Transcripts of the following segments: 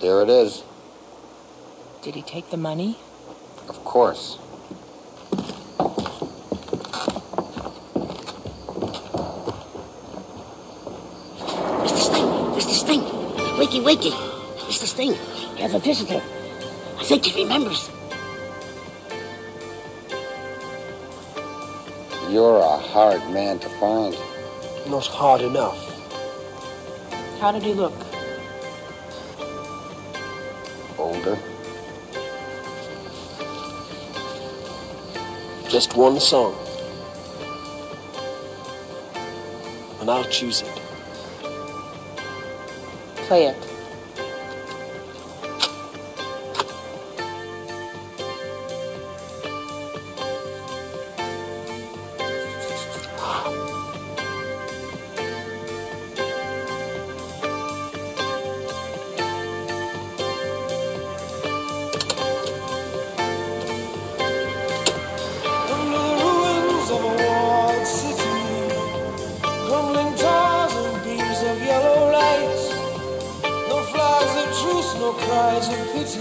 There it is. Did he take the money? Of course. Mr. Sting, Mr. Sting. Wakey, wakey. Mr. Sting, you have a visitor. I think he remembers. You're a hard man to find. Not hard enough. How did he look? Older. Just one song. And I'll choose it. Play it. Cries of pity.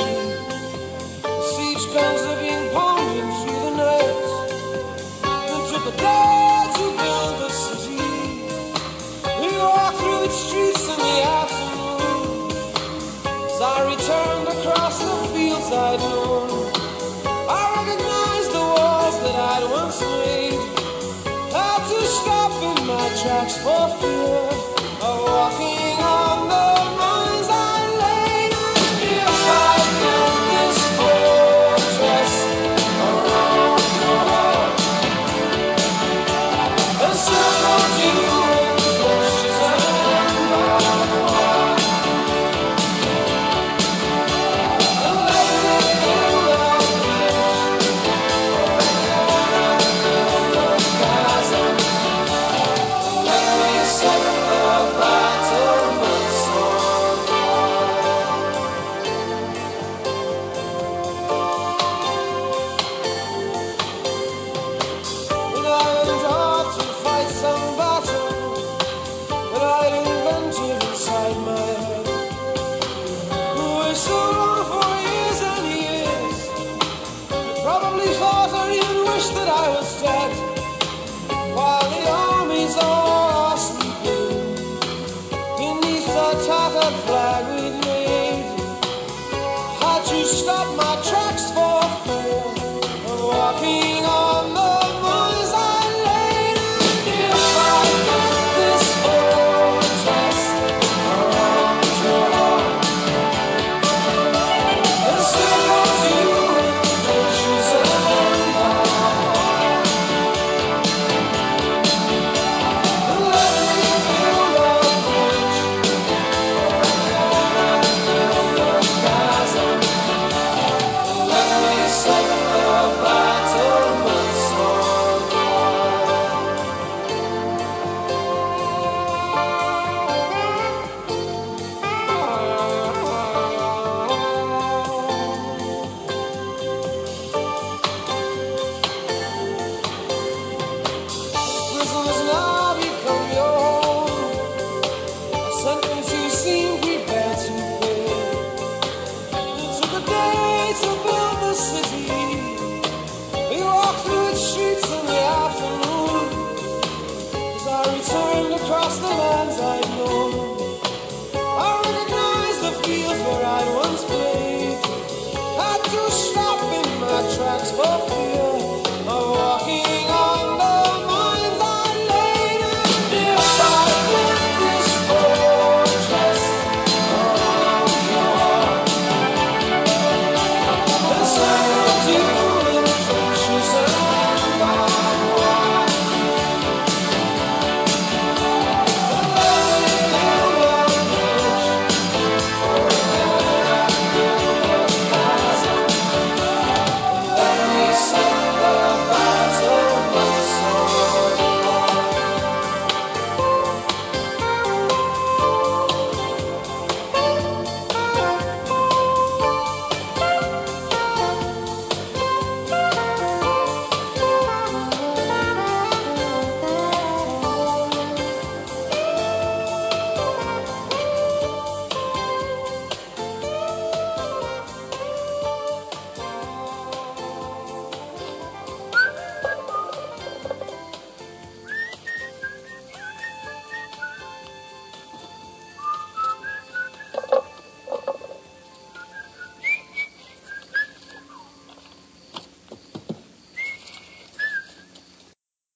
The siege guns are being pounded through the night. A day to build the city. We walked through its streets in the afternoon. As I returned across the fields I'd known. I recognized the walls that I'd once made. Had to stop in my tracks for fear of walking I was dead